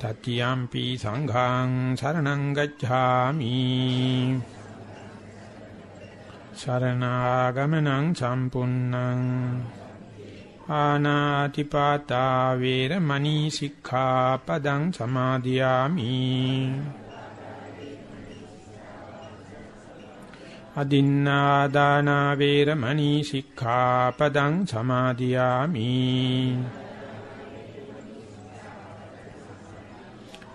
තතියම්පි සංඝං සරණං ගච්ඡාමි සරණාගමනං සම්පුන්නං ආනාතිපාතා වේරමණී සික්ඛාපදං සමාදියාමි අදින්නාදාන වේරමණී සික්ඛාපදං සමාදියාමි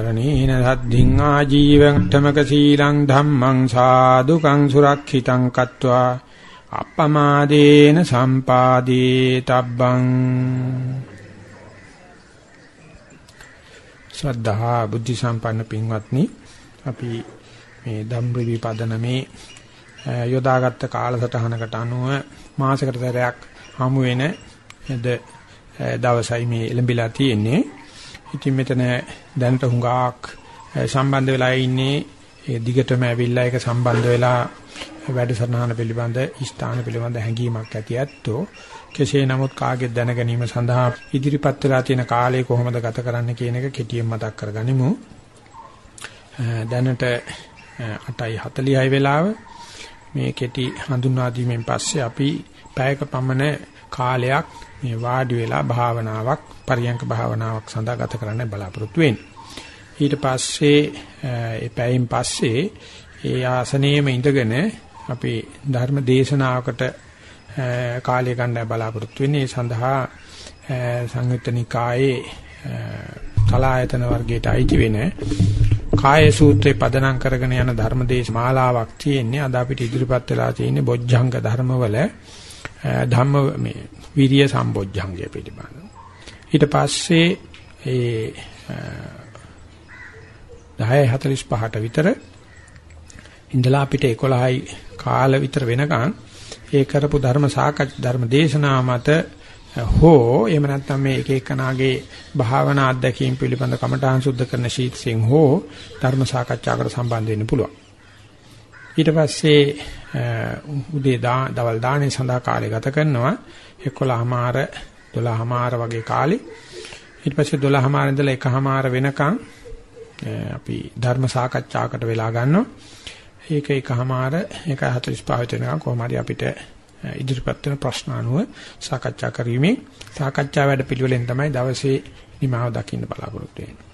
තිසරණේන සද්ධින් ආජීවට්ඨමක සීලං ධම්මං සාදුකං සුරක්ෂිතං කତ୍වා අප්පමාදේන සම්පාදී තබ්බං ශ්‍රද්ධා බුද්ධ සම්පන්න පින්වත්නි අපි මේ ධම්රවි පදනමේ යොදාගත්ත කාලසටහනකට අනුව මාසයකට සැරයක් හමු වෙන දවසයි මේ එළඹිලා තියෙන්නේ. ඉතින් මෙතන දැනට හුඟක් සම්බන්ධ වෙලා ඉන්නේ ඒ දිගටම ඇවිල්ලා ඒක සම්බන්ධ වෙලා වැඩසටහන පිළිබඳ ස්ථාන පිළිබඳ හැඟීමක් ඇති ඇත්තෝ කෙසේ නමුත් කාගෙත් දැන ගැනීම සඳහා ඉදිරිපත් වෙලා තියෙන කාලය කොහොමද ගත කරන්න කියන එක කෙටියෙන් මතක් කරගනිමු. දැනට 8:46 වෙලාව මේ කෙටි හඳුන්වා දීමෙන් පස්සේ අපි පැයක පමණ කාලයක් මේ වාඩි වෙලා භාවනාවක් පරියංක භාවනාවක් සඳහා ගත කරන්න බලාපොරොත්තු වෙන්නේ. ඊට පස්සේ ඒ පැයෙන් පස්සේ ඒ ආසනයේම ඉඳගෙන අපි ධර්ම දේශනාවකට කාලය ගන්න බලාපොරොත්තු වෙන්නේ. ඒ සඳහා සංයුත්ත නිකායේ තලායතන වර්ගයට අයිති වෙන කාය සූත්‍රේ පදනම් කරගෙන යන ධර්මදේශ මාලාවක් තියෙන්නේ. අද අපිට ඉදිරිපත් වෙලා තියෙන්නේ බොජ්ජංග ධර්මවල ධම්ම මේ විරිය සම්බොජ්ජංගය පිළිබඳව. ඊට පස්සේ ඒ 10:45ට විතර ඉඳලා අපිට 11යි කාල විතර වෙනකන් ඒ කරපු ධර්ම සාකච්ඡා ධර්ම දේශනා මත හෝ එහෙම නැත්නම් මේ එක එකනාගේ භාවනා අධ්‍යක්ීම් පිළිබඳ කමඨාන් සුද්ධ කරන ශීත්සෙන් හෝ ධර්ම සාකච්ඡාකට සම්බන්ධ වෙන්න පුළුවන්. ඊට පස්සේ උදේ දවල් දානේ සඳහා කාලය ගත කරනවා. 11මාර 12මාර වගේ කාලේ. ඊට පස්සේ 12මාර ඉඳලා 1මාර වෙනකන් අපි ධර්ම සාකච්ඡාකට වෙලා ගන්නවා. ඒක එකමාර 1:45 වෙනකන් කොහොම හරි අපිට ඉදිරිපත් වෙන ප්‍රශ්න අනුව සාකච්ඡා කිරීමෙන් සාකච්ඡා වැඩ පිළිවෙලෙන් තමයි දවසේ නිමාව දකින්න බලාපොරොත්තු වෙන්නේ.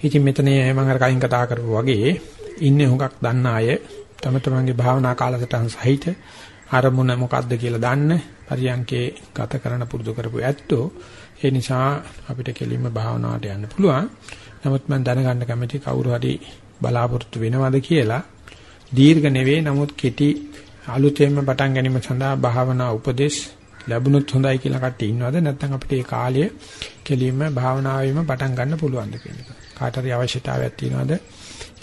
ඉතින් මෙතන මම අර කලින් කතා කරපු වගේ ඉන්නේ හුඟක් දන්න අය තම තමන්ගේ භාවනා කාලසටහන් සහිත අරමුණ මොකද්ද කියලා දන්න පරියන්කේ ගත කරන පුරුදු කරපු ඇත්තෝ ඒ නිසා අපිට කෙලින්ම භාවනාවට යන්න පුළුවන්. නමුත් මම දැනගන්න කැමති කවුරු හරි බලාපොරොත්තු වෙනවද කියලා දීර්ඝ නෙවෙයි නමුත් කෙටි අලුතෙන්ම පටන් ගැනීම සඳහා භාවනා උපදේශ ලැබුණොත් හොඳයි කියලා කට්ටිය ඉන්නවද නැත්නම් අපිට මේ කාලය කෙලින්ම භාවනාවෙම පටන් ගන්න පුළුවන්ද කියන එක. කාට හරි අවශ්‍යතාවයක් තියෙනවද?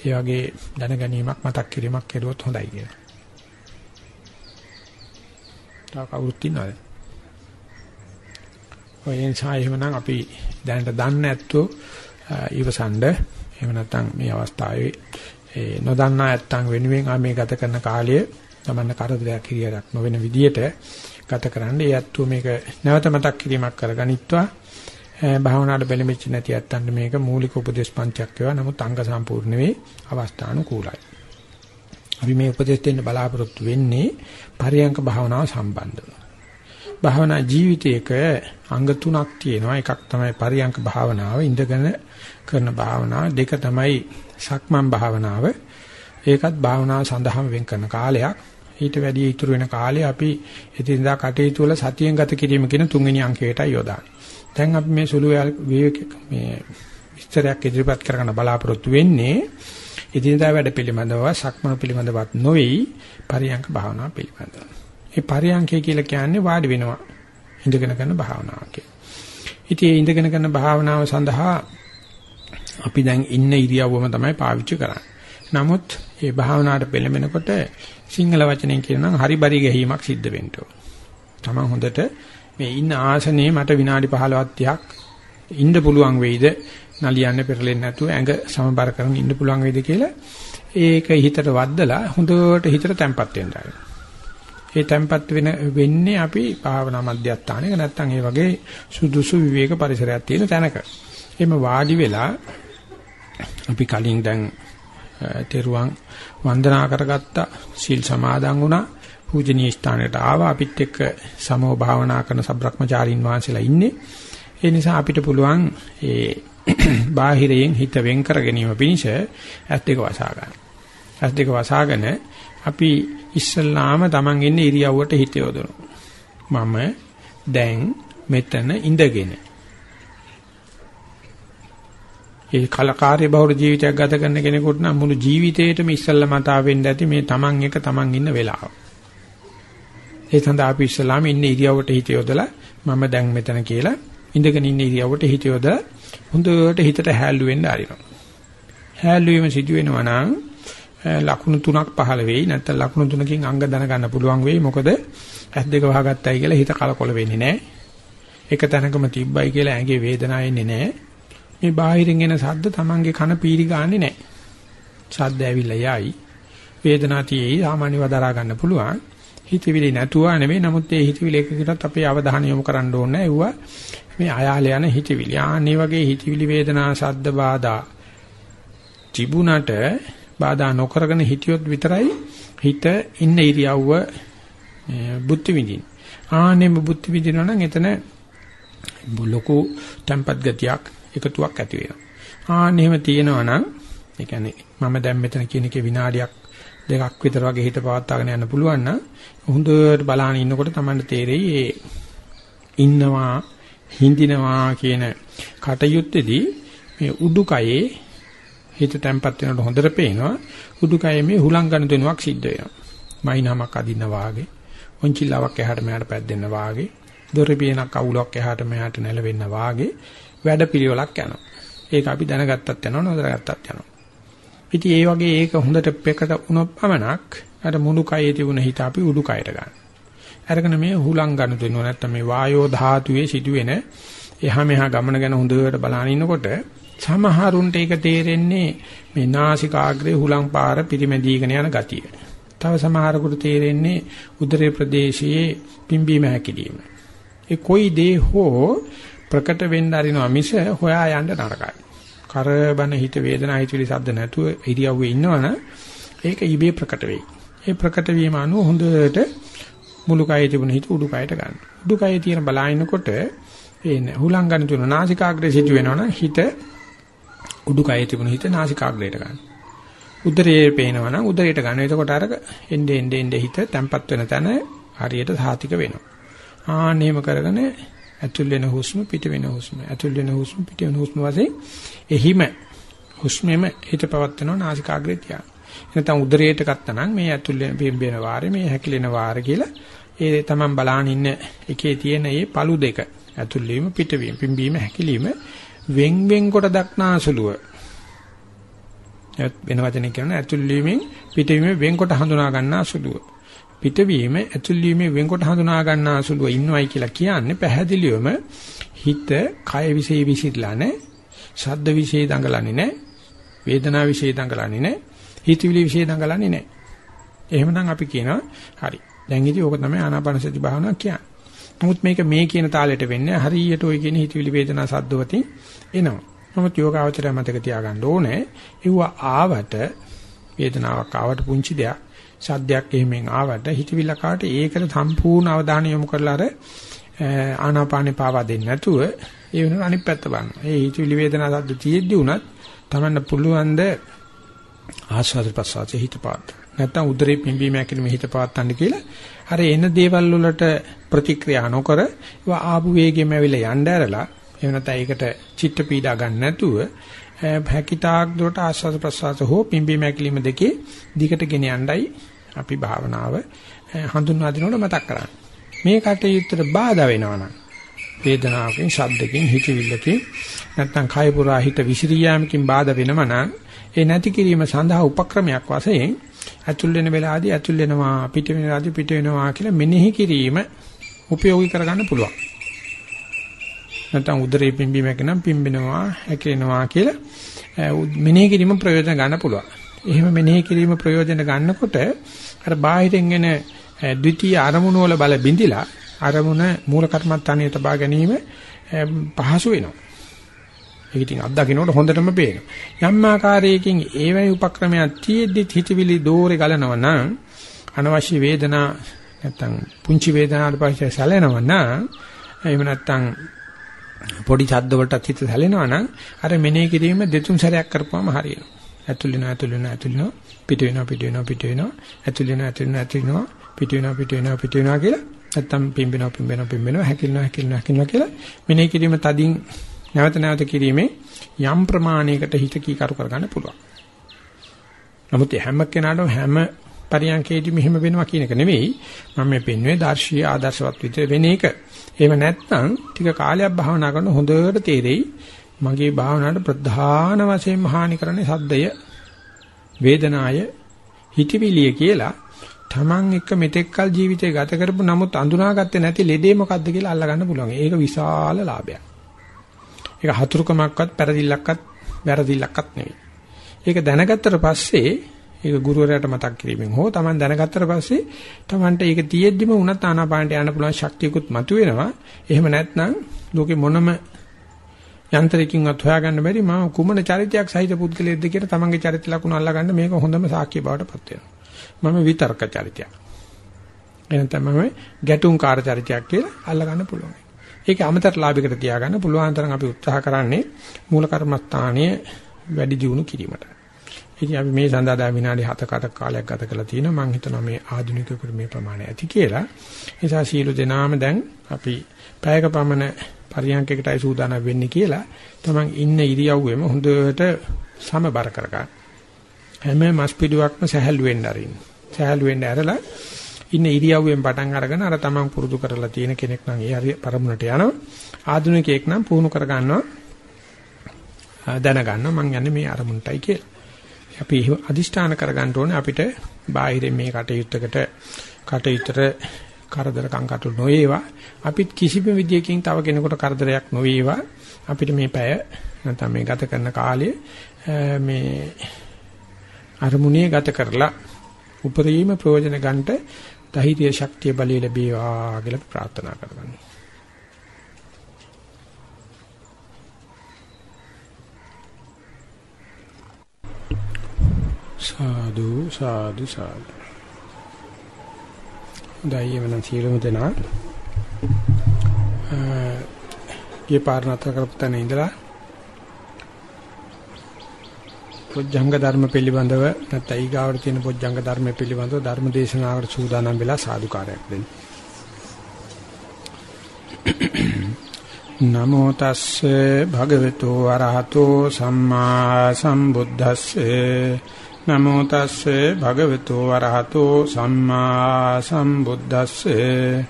ඒ වගේ දැනගැනීමක් මතක් කිරීමක් කෙරුවොත් හොඳයි කියලා. තව කවුරුත් ඉන්නවද? ඔය නිසා එහෙමනම් අපි දැනට දන්නේ නැත්තෝ ඊවසන්ඩ එහෙම නැත්නම් මේ අවස්ථාවේ ඒ නොදන්නා ඇත්තන් වෙනුවෙන් ආ මේ ගත කරන කාලය තමන්න කරදරයක් කිරියක් නොවන විදියට ගත කරන්න ඒ ඇත්තෝ මේක නැවත මතක් කිරීමක් කරගනිත්වා භාවනාවට බැලෙමිච්ච නැති ඇත්තන්ට මේක මූලික උපදේශ පන්තියක් වේවා නමුත් අංග සම්පූර්ණ වේ අවස්ථානුකූලයි අපි මේ උපදෙස් දෙන්න බලාපොරොත්තු වෙන්නේ පරියංක භාවනාව සම්බන්ධව. භාවනා ජීවිතයක අංග තුනක් තියෙනවා. එකක් තමයි පරියංක භාවනාව, ඉඳගෙන කරන භාවනාව. දෙක තමයි සක්මන් භාවනාව. ඒකත් භාවනාව සඳහාම වෙන් කරන කාලයක්. ඊට වැඩි ඉතුරු වෙන කාලේ අපි එදිනදා කටයුතු වල සතියෙන් ගත කිරීම කියන තුන්වෙනි අංකයටයි යොදාන්නේ. දැන් අපි මේ සුළු මේ විස්තරයක් ඉදිරිපත් කරගන්න බලාපොරොත්තු වෙන්නේ එදිනදා වැඩ පිළිබඳව සක්මන පිළිබඳවත් නොවේයි පරියංක භාවනා පිළිබඳව. මේ පරියංකය කියලා කියන්නේ වාඩි වෙනවා. ඉඳගෙන කරන භාවනාවක්. ඉතින් මේ ඉඳගෙන කරන භාවනාව සඳහා අපි දැන් ඉන්න ඉරියව්වම තමයි පාවිච්චි කරන්නේ. නමුත් මේ භාවනාවට පෙළඹෙනකොට සිංහල වචනෙන් කියනනම් හරි බරි ගැහිමක් සිද්ධ වෙන්න ඕන. තමන් හොඳට මේ ඉන්න ආසනයේ මට විනාඩි 15ක් 30ක් ඉන්න පුළුවන් වෙයිද? නලියන්න පෙරලෙන්නේ නැතුව ඇඟ සමබර කරගෙන ඉන්න පුළුවන් වේද කියලා ඒක හිතට වද්දලා හොඳට හිතට තැම්පත් වෙන්න ඒ තැම්පත් වෙන වෙන්නේ අපි භාවනා මධ්‍යස්ථානයක නැත්තම් ඒ වගේ සුදුසු විවේක පරිසරයක් තියෙන තැනක. එimhe වාඩි වෙලා අපි කලින් දැන් තෙරුවන් වන්දනා කරගත්තා. සීල් සමාදන් වුණා. පූජනීය ස්ථානයට ආවා අපිත් එක්ක සමෝ භාවනා කරන සබ්‍රක්‍මචාරින් වහන්සේලා ඉන්නේ ඒ නිසා අපිට පුළුවන් ඒ බාහිරයෙන් හිත වෙන් කර ගැනීම පිණිස ඇස් දෙක වසා ගන්න. ඇස් දෙක වසාගෙන අපි ඉස්සල්ලාම Taman ඉන්නේ ඉරියව්වට හිත යොදනවා. මම දැන් මෙතන ඉඳගෙන. ඒ කලකාරී බහුල ජීවිතයක් ගත කරන කෙනෙකුට නම් මුළු ජීවිතේටම ඉස්සල්ලා මතා වෙන්න ඇති මේ Taman එක Taman ඉන්න වෙලාව. ඒ සඳහා අපි ඉස්සල්ලාම ඉන්නේ ඉරියව්වට හිත යොදලා මම දැන් මෙතන කියලා ඉඳගෙන ඉන්න ඉරියව්වට හිත යොදලා හොඳට හිතට හැල්ලු වෙන්න ආරිනවා. හැල්ලු වීම සිදු වෙනවා නම් ලකුණු තුනක් පහළ වෙයි නැත්නම් ලකුණු තුනකින් අංග දන ගන්න පුළුවන් වෙයි මොකද ඇස් දෙක වහගත්තයි කියලා හිත කලකොල වෙන්නේ නැහැ. එක තැනකම තිබ්බයි කියලා ඇඟේ වේදනාවක් එන්නේ නැහැ. මේ බාහිරින් එන සද්ද Tamange කන පීරි ගන්නෙ නැහැ. සද්ද ඇවිල්ලා යයි. වේදනාව තියෙයි සාමාන්‍යව දරා ගන්න පුළුවන්. හිතවිලි නැතුවා නෙවෙයි නමුත් ඒ හිතවිලි එකකටත් අපේ අවධානය යොමු කරන්න ඕනේ. ඒවා මේ අයාල යන හිතවිලි. ආන්නේ වගේ හිතවිලි වේදනා සද්ද බාධා තිබුණට බාධා නොකරගෙන හිටියොත් විතරයි හිත ඉන්න ඉරියව්ව බුද්ධ විඳින්. ආන්නේ බුද්ධ විඳිනවා නම් එතන ලොකු tempat ගතියක් එකතුවක් ඇති වෙනවා. ආන්නේ එහෙම තියෙනවා නම් ඒ කියන්නේ මම දැන් මෙතන කියන එකේ විනාඩියක් දෙකක් විතර වගේ හිත පවත්වාගෙන යන්න පුළුවන් නම් හොඳට බලහන් ඉන්නකොට තමයි තේරෙයි ඒ ඉන්නවා හිඳිනවා කියන කටයුත්තේදී මේ උඩුකයේ හිත තැම්පත් වෙනකොට හොඳට පේනවා උඩුකයේ මේ හුලං ගන්න දෙනුවක් සිද්ධ වෙනවා. මයින්හමක් අදින්න වාගේ, ඔන්චිල්ලාවක් එහාට මෙහාට පැද්දෙන්න වාගේ, දොරේ පියනක් අවුලක් එහාට මෙහාට නැලවෙන්න වාගේ වැඩපිළිවෙලක් යනවා. ඒක අපි දැනගත්තත් යනවා නොදැනගත්තත් යනවා. ඉතින් ඒ වගේ ඒක හොඳට පෙකට වුණොත් පමණක් අර මුණු කයේ තිබුණ හිත අපි උඩු කයට ගන්න. අරගෙන මේ හුලං ගන්න දෙනවා නැත්නම් මේ වායෝ ධාතුවේ සිදුවෙන එහා මෙහා ගමන ගැන හොඳට බලන ඉන්නකොට සමහරුන්ට ඒක තේරෙන්නේ මේ නාසිකාග්‍රේ හුලං පාර පිරිමැදීගෙන යන ගතිය. තව සමහරකට තේරෙන්නේ උදරේ ප්‍රදේශයේ පිම්බීම හැකිලිම. ඒ කොයි දේ හෝ ප්‍රකට වෙන්න අරිනවා මිස හොයා යන්න නරකයි. කරබන හිත වේදනා හිතවිලි සද්ද නැතුව ඉරියව්වේ ඉන්නවනම් ඒක ඉබේ ප්‍රකට වෙයි. ඒ ප්‍රකට වීම අනුව හොඳට මුළු කයේ තිබුණ හිත උඩු කයට ගන්න. උඩු කයේ තියෙන බලහිනකොට ඒ හුලංගන තුන නාසිකාග්‍රේ සිට වෙනවනම් හිත උඩු කයේ තිබුණ හිත නාසිකාග්‍රේට ගන්න. උදරයේ පේනවනම් උදරයට ගන්න. එතකොට අර එnde ende ende හිත තැම්පත් වෙන තැන හරියට සාතික වෙනවා. ආන්නේම කරගෙන ඇතුල් වෙන හුස්ම පිට වෙන හුස්ම ඇතුල් වෙන හුස්ම පිට වෙන හුස්ම වශයෙන් එහිම හුස්මෙම හිත පවත්වනවා නාසිකාග්‍රේ තියා. නැත්නම් උදරයට ගත්තනම් මේ ඇතුල් වෙන වෙන වාරේ මේ හැකිලෙන වාර කියලා ඒ තමන් බලාන ඉන්න එකේ තියෙන මේ පළු දෙක ඇතුල් වීම පිටවීම පිම්බීම හැකිලිම වෙන් වෙන් කොට දක්නාසුලුව වෙන වචනකින් කියනවා ඇතුල් වීමෙන් පිටවීම වෙන් කොට හඳුනා ගන්නාසුලුව පිටවීම ඇතුල් වීමෙන් වෙන් කොට හඳුනා ගන්නාසුලුව ඉන්නවයි කියලා කියන්නේ පැහැදිලිවම හිත කය විශේෂ විසිරලා නැහැ ශබ්ද විශේෂ දඟලන්නේ නැහැ වේදනා විශේෂ දඟලන්නේ නැහැ. හිතවිලි વિશે දඟලන්නේ නැහැ. එහෙමනම් අපි කියනවා හරි. දැන් ඉතින් ඕක තමයි ආනාපාන සති භාවනාව කියන්නේ. නමුත් මේක මේ කියන තාලෙට වෙන්නේ හරියට ওই කියන හිතවිලි වේදනා සද්දවතින් එනවා. නමුත් යෝගාවචරය මතක තියාගන්න ඕනේ. ඒව ආවට වේදනාවක් ආවට පුංචි දෙයක් සද්දයක් එහෙමෙන් ආවට හිතවිල්ල කාට ඒකට සම්පූර්ණ අවධානය යොමු කරලා අර ආනාපානේ පාවා දෙන්නේ නැතුව ඒ වෙනුවට අනිත් පැත්ත බලනවා. ඒ හිතවිලි වේදනා සද්ද තියෙද්දි උනත් තමන්න පුළුවන් ද ආස්වාද ප්‍රසආසයේ හිත පාත්. නැත්තම් උදරේ පිම්බීම හැකිලිම හිත පාත්තන්න කියලා අර එන දේවල් වලට ප්‍රතික්‍රියා නොකර ඒවා ආපු වේගෙම ඇවිල්ලා යන්න ඇරලා එහෙම නැත්නම් ඒකට චිත්ත පීඩා ගන්න නැතුව හැකිතාක් දුරට ආස්වාද ප්‍රසආස හෝ පිම්බීම හැකිලිම දෙකේ දිගට ගෙන යන්නයි අපි භාවනාව හඳුන්වා දෙනකොට මතක් කරන්නේ. මේ කටයුත්තට බාධා වෙනවා නම් වේදනාවකින්, ශබ්දකින්, හිතවිල්ලකින් නැත්නම් කය පුරා හිත විසිරියාමකින් බාධා වෙනම නම් ඒ නැති කිරීම සඳහා උපක්‍රමයක් වශයෙන් ඇතුල් වෙන වෙලාවදී ඇතුල් වෙනවා පිට වෙන වෙලාවදී පිට වෙනවා කියලා මෙනෙහි කිරීම උපයෝගී කරගන්න පුළුවන්. නැත්නම් උදරේ පිම්බීමක නම් පිම්බෙනවා, හැකිලෙනවා කියලා මෙනෙහි කිරීම ප්‍රයෝජන ගන්න පුළුවන්. එහෙම මෙනෙහි කිරීම ප්‍රයෝජන ගන්නකොට අර බාහිරින් එන ද්විතීයි අරමුණු වල බල බිඳිලා අරමුණ මූල කර්මත්තානිය තබා ගැනීම පහසු වෙනවා. ඒක ඉතින් අත්දකින්නකොට හොඳටම පේනවා. යම් ආකාරයකින් ඒවැනි උපක්‍රමයක් තියෙද්දි හිතවිලි දෝරේ ගලනවා නම් අනවශ්‍ය වේදනා නැත්තම් පුංචි වේදනාවට පස්සේ සැලෙනවා නම් එහෙම නැත්තම් පොඩි ඡද්ද වලට හිත සැලෙනවා නම් අර මෙනෙහි කිරීම දෙතුන් සැරයක් කරපුවම හරියනවා. ඇතුල් වෙනවා ඇතුල් වෙනවා ඇතුල් වෙනවා පිට වෙනවා පිට වෙනවා පිට වෙනවා ඇතුල් වෙනවා ඇතුල් වෙනවා ඇතුල් වෙනවා පිට වෙනවා පිට වෙනවා පිට වෙනවා කියලා නැත්තම් පිම්බෙනවා පිම්බෙනවා පිම්බෙනවා හැකිලනවා හැකිලනවා හැකිලනවා කියලා මෙනෙහි කිරීම තදින් නැවත නැවත කිරීමේ යම් ප්‍රමාණයකට හිත කීකරු කරගන්න පුළුවන්. නමුත් හැම කෙනාටම හැම පරියන්කේදී මෙහෙම වෙනවා කියන එක නෙවෙයි මම මේ පෙන්වන්නේ දර්ශීය ආදර්ශවත් විතර වෙන එක. එහෙම නැත්නම් ටික කාලයක් භාවනා කරන හොඳට තේරෙයි මගේ භාවනාවට ප්‍රධාන වශයෙන් හානි කරන්නේ සද්දය වේදනාය හිතවිලිය කියලා Taman එක මෙතෙක්කල් ජීවිතය ගත කරපු නමුත් අඳුනාගත්තේ නැති ලෙඩේ මොකද්ද කියලා අල්ලගන්න පුළුවන්. ඒක විශාල ලාභයක්. ඒක හතුරුකමක්වත් පෙරදිල්ලක්වත් වැරදිල්ලක්වත් නෙවෙයි. ඒක දැනගත්තට පස්සේ ඒක ගුරුවරයාට මතක් කිරීමෙන් හෝ Taman දැනගත්තට පස්සේ Tamanට ඒක තියෙද්දිම උනත් ආනාපානට යන්න පුළුවන් ශක්තියකුත් මතුවෙනවා. එහෙම නැත්නම් ලෝකේ මොනම යන්ත්‍රයකින්වත් හොයාගන්න බැරි මම කුමන චරිතයක් සහිත පුද්ගලයෙක්ද කියලා තමන්ගේ චරිත ලකුණු අල්ලගන්න මේක හොඳම සාක්ෂිය බවට පත් වෙනවා. මම විතර්ක චරිතයක්. එනතම මම ගැටුම්කාර චරිතයක් කියලා අල්ලගන්න පුළුවන්. ඒක අමතර ලාභයකට තියාගන්න පුළුවන් තරම් අපි උත්සාහ කරන්නේ මූල කර්මස්ථානයේ වැඩි දියුණු කිරීමට. ඉතින් අපි මේ සඳහා දා විනාඩි 7කට කාලයක් ගත කරලා තිනවා මම හිතනවා මේ ආධුනිකයෙකුට මේ ප්‍රමාණය ඇති කියලා. ඒ නිසා සීල දෙනාම දැන් අපි පැයක පමණ පරියන්කයකටයි සූදානම් වෙන්නේ කියලා තමන් ඉන්න ඉරියව්වෙම හොඳට සමබර කරගන්න. හැම මස් පිටුවක්ම සහැල්ලු වෙන්න අරින්න. සහැල්ලු වෙන්න ඇරලා ඉන්න ඉරියව්වෙන් පටන් අරගෙන අර තමන් පුරුදු කරලා තියෙන කෙනෙක් නම් ඒ හරි පරමුණට යනවා. ආධුනිකයෙක් නම් පුහුණු කර ගන්නවා. දැනගන්නවා මං යන්නේ මේ අරමුණටයි කියලා. අපි අදිෂ්ඨාන කරගන්න ඕනේ අපිට බාහිරින් මේ කටයුත්තකට කටයුත්තට කරදර කංකටු නොවේවා අපිත් කිසිම විදියකින් තව කෙනෙකුට කරදරයක් නොවේවා අපිට මේ පැය නැත්නම් මේ ගත කරන කාලය මේ අරමුණේ ගත කරලා උපරිම ප්‍රයෝජන ගන්නට ධෛර්ය ශක්තිය බලය ලැබේවා කියලා ප්‍රාර්ථනා කරගන්නවා. සාදු සාදු සාදු. හොඳයි එවනම් සියලුම දෙනා. ඊ පාරණතර කරපු තැන ඉඳලා පොජ්ජංග ධර්ම පිළිබඳව නැත්නම් ඊගාවට තියෙන පොජ්ජංග ධර්ම පිළිබඳව ධර්ම දේශනාවට සූදානම් වෙලා සාදුකාරයක් දෙන්න. නමෝ තස්සේ භගවතු අරහතෝ සම්මා සම්බුද්දස්සේ නමෝ තස්සේ භගවතු වරහතෝ සම්මා සම්බුද්දස්සේ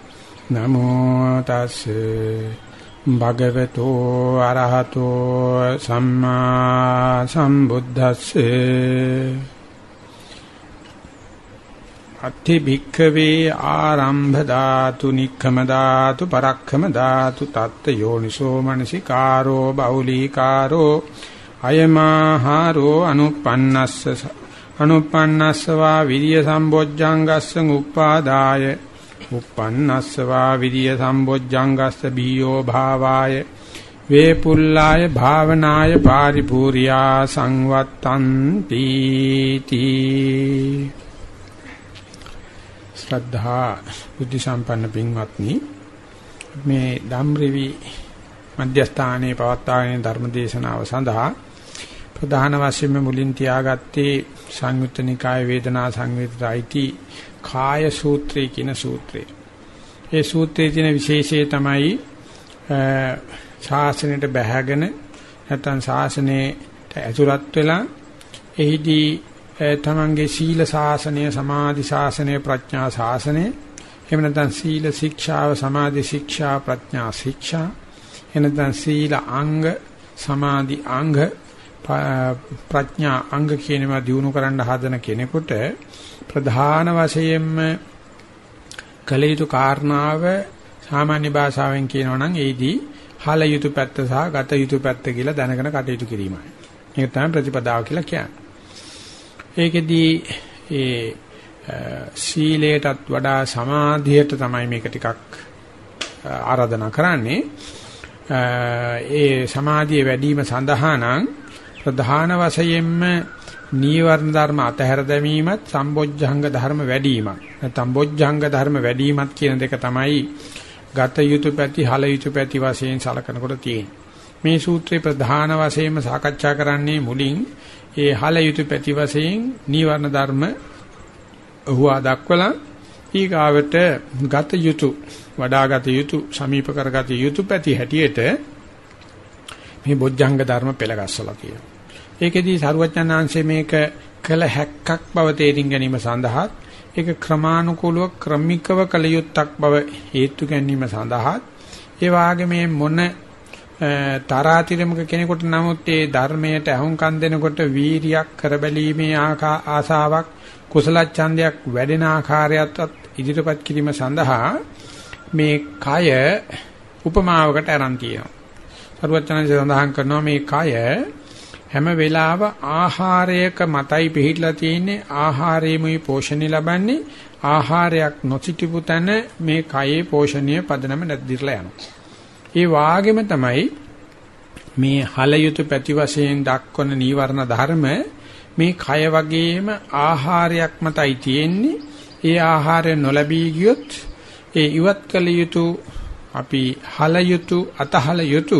නමෝ තස්සේ භගවතු අරහතෝ සම්මා සම්බුද්දස්සේ. අත්ථි භික්ඛවේ ආරම්භ ධාතු නික්ඛම ධාතු පරක්ඛම ධාතු තත්ත යෝනිසෝ මනසිකාරෝ බෞලීකාරෝ අයමාහාරෝ අනුපන්නස්ස අනුපන්නස්සවා විරිය සම්බොජ්ජංගස්ස උප්පාදාය උප්පන්නස්සවා විරිය සම්බොජ්ජංගස්ස බීයෝ භාවාය. වේපුල්ලාය භාවනාය පාරිපූර්යා සංවත්තන්ති තී. ශ්‍රද්ධා බුද්ධ සම්පන්න පින්වත්නි මේ ධම්රිවි මධ්‍යස්ථානයේ පවත්වාගෙන ධර්ම දේශනාව සඳහා ප්‍රධාන වශයෙන්ම මුලින් තියාගත්තේ සංයුත්ත නිකාය වේදනා සංවේදිතයිති කාය සූත්‍රය කියන සූත්‍රය. ඒ සූත්‍රයේ තියෙන විශේෂය තමයි ශාසනයට බැහැගෙන නැත්නම් ශාසනයට ඇතුළත් වෙලා එහිදී තමන්ගේ සීල ශාසනය සමාධි ශාසනය ප්‍රඥා ශාසනය එහෙම නැත්නම් සීල ශික්ෂාව සමාධි ශික්ෂා ප්‍රඥා ශික්ෂා එනතන සීල අංග සමාධි අංග ප්‍රඥා අංග කියනවා දිනු කරන්න හදන කෙනෙකුට ප්‍රධාන වශයෙන්ම කල යුතු කාරණාව සාමාන්‍ය භාෂාවෙන් කියනවා නම් ඒදී හල යුතු පැත්ත සහ ගත යුතු පැත්ත කියලා දැනගෙන කටයුතු කිරීමයි. මේක තමයි ප්‍රතිපදාව කියලා කියන්නේ. ඒකෙදී ඒ සීලයටත් වඩා සමාධියට තමයි මේක ටිකක් ආරාධනා කරන්නේ. ඒ සමාධිය වැඩි වීම සඳහා නම් ප්‍රධාන වශයෙන්ම නීවරණ ධර්ම අතහැර දැමීමත් සම්බොජ්ජංග ධර්ම වැඩිවීමත් නැත්නම් බොජ්ජංග ධර්ම වැඩිවීමත් කියන දෙක තමයි ගත යුතු පැති හල යුතු පැති වශයෙන් සලකනකොට තියෙන්නේ. මේ සූත්‍රයේ ප්‍රධාන වශයෙන්ම සාකච්ඡා කරන්නේ මුලින් ඒ හල යුතු පැති වශයෙන් නීවරණ ධර්ම හුවා දක්වලා ඊගාවට ගත යුතු වඩාගත යුතු සමීප කරගත යුතු පැති හැටියට මේ බොජ්ජංග ධර්ම පෙළගස්සලා කියනවා. ඒකෙදී සරුවචනාංශයේ මේක කළ හැක්කක් බව තේරුම් ගැනීම සඳහා ඒක ක්‍රමානුකූලව ක්‍රමිකව කළ යුත්තක් බව හේතු ගැනීම සඳහා ඒ වාගේ මේ මොන තරාතිරමක කෙනෙකුට නමුත් ඒ ධර්මයට අහුම්කම් දෙනකොට වීරියක් කරබැලීමේ ආසාවක් කුසල ඡන්දයක් වැඩෙන ආකාරයත් ඉදිරිපත් කිරීම සඳහා මේ කය උපමාවකට aran තියෙනවා. සරුවචනන්සේ සඳහන් කරනවා මේ කය හැම වෙලාව ආහාරයක මතයි පිහිටලා තියෙන්නේ ආහාරයෙමුයි පෝෂණය ලබන්නේ ආහාරයක් නොසිටිපු තැන මේ කයේ පෝෂණීය පදනම නැතිලා යනවා. ඒ වාගෙම තමයි මේ හලයුතු පැති වශයෙන් දක්වන නීවරණ ධර්ම මේ කය වගේම ආහාරයක් මතයි තියෙන්නේ. ඒ ආහාරය නොලැබී ගියොත් ඒ ඉවත් කළ යුතු අපි හල යුතු අතහල යුතු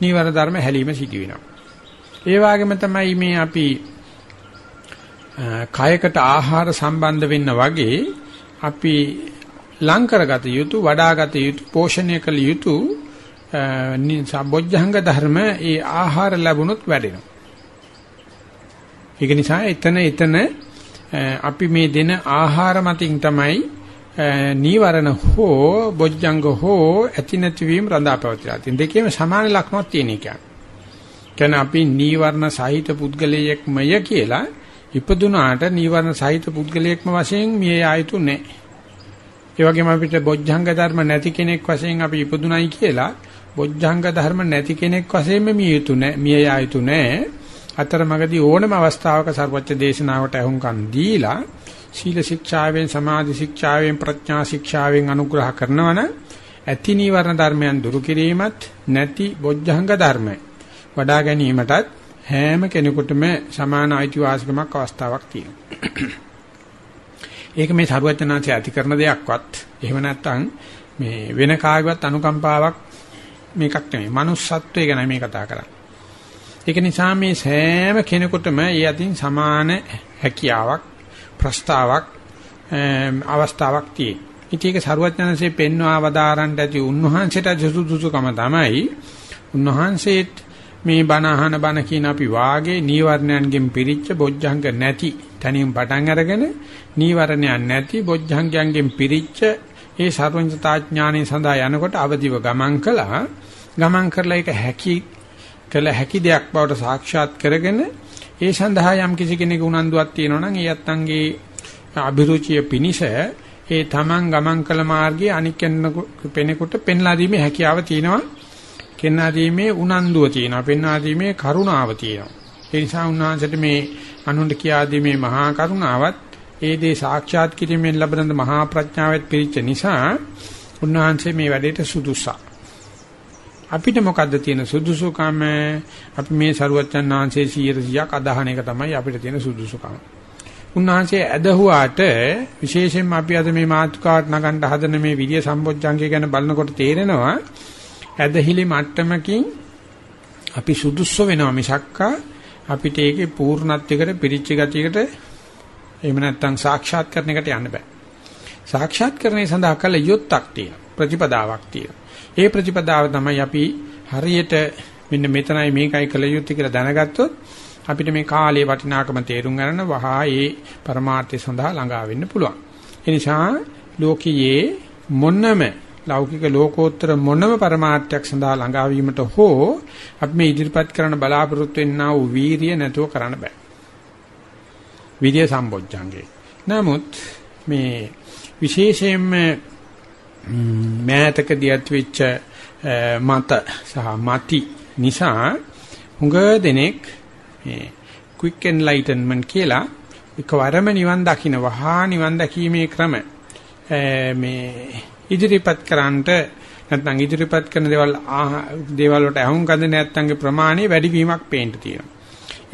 නීවර ධර්ම හැලීම සිදු වෙනවා. ඒ වගේම තමයි මේ අපි කයකට ආහාර සම්බන්ධ වෙන්න වගේ අපි ලං කරගත යුතු වඩාගත යුතු පෝෂණය කළ යුතු සම්බොජ්ජංග ධර්ම ඒ ආහාර ලැබුණොත් වැඩෙනවා. ඒක නිසා එතන එතන අපි මේ දෙන ආහාර මතින් තමයි නීවරණ හෝ බොජ්ජංග හෝ ඇති නැති වීම රඳාපවතිලා තියෙන දෙකේම සමාන ලක්ෂණක් තියෙන එක. කියන්නේ අපි නීවරණ සහිත පුද්ගලයෙක්මය කියලා ඉපදුනාට නීවරණ සහිත පුද්ගලයෙක්ම වශයෙන් මිය ආයතු නැහැ. ඒ වගේම අපිට බොජ්ජංග ධර්ම නැති කෙනෙක් වශයෙන් අපි ඉපදුනයි කියලා බොජ්ජංග ධර්ම නැති කෙනෙක් වශයෙන්ම මිය යුතු නැහැ. මිය ආයතු නැහැ. අතරමඟදී ඕනම අවස්ථාවක සර්වච්ඡ දේශනාවට අහුම්කම් දීලා සීල ශික්ෂාවෙන් සමාධි ශික්ෂාවෙන් ප්‍රඥා ශික්ෂාවෙන් අනුග්‍රහ කරනවන ඇති නීවරණ ධර්මයන් දුරු කිරීමත් නැති බොජ්ජංග ධර්ම වඩා ගැනීමටත් හැම කෙනෙකුටම සමාන අයිතිවාසිකමක් අවස්ථාවක් තියෙනවා. ඒක මේ සරුවචනාංශය ඇති කරන දෙයක්වත් එහෙම නැත්නම් මේ වෙන කාගේවත් අනුකම්පාවක් මේකක් නෙමෙයි. manussත්වය ගැන මේ කතා කරන්නේ. ඒක නිසා මේ සෑම කෙනෙකුටම ඒ අතින් සමාන හැකියාවක් ප්‍රස්තාවක් අවස්ථාවක් තියෙනවා. ඉතින් ඒක සරුවඥාන්සේ පෙන්වා වදාරන්න ඇති උන්වහන්සේට සුදුසුකම තමයි උන්වහන්සේත් මේ බණ අහන බණ කියන අපි වාගේ නීවරණයන්ගෙන් පිරිච්ච බොජ්ජංග නැති තනියම පටන් අරගෙන නීවරණයන් නැති බොජ්ජංගයන්ගෙන් පිරිච්ච ඒ සර්වඥතාඥානෙ සඳහා යනකොට අවදිව ගමන් කළා ගමන් කරලා ඒක හැකි කළ හැකි දෙයක් බවට සාක්ෂාත් කරගෙන ඒ සඳහා යම් කිසි කෙනෙකු උනන්දුවක් තියෙනවා නම් ඒ අත්තන්ගේ අභිරුචිය පිනිස ඒ තමන් ගමන් කළ මාර්ගයේ අනික් කෙනෙකුට පෙන්ලා දීමේ හැකියාව තියෙනවා. කෙන්නා දීමේ උනන්දුව තියෙනවා. පෙන්වා දීමේ කරුණාව තියෙනවා. ඒ නිසා උන්වහන්සේට මේ අනුන්ට කියාදී මේ මහා කරුණාවත් ඒ දේ සාක්ෂාත් කිරීමෙන් ලැබෙන මහා ප්‍රඥාවෙත් පිරිච්ච නිසා උන්වහන්සේ මේ වැඩේට සුදුසා. අපිට මොකද්ද තියෙන සුදුසුකම? අපි මේ සරුවච්චන් ආංශේ 100ක් අදහන එක තමයි අපිට තියෙන සුදුසුකම. උන්වහන්සේ ඇදහුවාට විශේෂයෙන්ම අපි අද මේ මාතෘකාවට නගන්න හදන මේ විරිය සම්බොජ්ජංගය ගැන බලනකොට තේරෙනවා ඇදහිලි මට්ටමකින් අපි සුදුස්සෝ වෙනවා මිසක්කා අපිට ඒකේ පූර්ණත්වයකට පිරිච්ච ගතියකට එහෙම නැත්නම් සාක්ෂාත් කරන එකට යන්න බෑ. සාක්ෂාත් කරන්නේ සඳහා කළ යුත්තක් තියෙනවා. ප්‍රතිපදාවක් තියෙනවා. ඒ ප්‍රතිපදාව තමයි අපි හරියට මෙන්න මෙතනයි මේකයි කළ යුත්තේ කියලා දැනගත්තොත් අපිට මේ කාලයේ වටිනාකම තේරුම් ගන්න වහා ඒ પરමාර්ථය සඳහා ළඟා වෙන්න පුළුවන්. ඒ නිසා ලෝකයේ මොනම ලෞකික ලෝකෝත්තර මොනම પરමාර්ථයක් සඳහා ළඟා වීමට හෝ අපි මේ ඉදිරිපත් කරන බලාපොරොත්තු වෙන්නා වූ වීරිය නැතුව කරන්න බෑ. විරිය සම්බොජ්ජංගේ. නමුත් මේ විශේෂයෙන්ම මෑතකදී ඇතිවෙච්ච මත සහ මති නිසා හුඟ දෙනෙක් මේ quick enlightenment කියලා එකවරම නිවන් දකින්න වහා නිවන් දැකීමේ ක්‍රම මේ ඉදිරිපත් කරන්නට නැත්නම් ඉදිරිපත් කරන දේවල් දේවල් වලට අහුම් ගඳ නැත්නම්ගේ ප්‍රමාණය වැඩි වීමක් පේන්න තියෙනවා.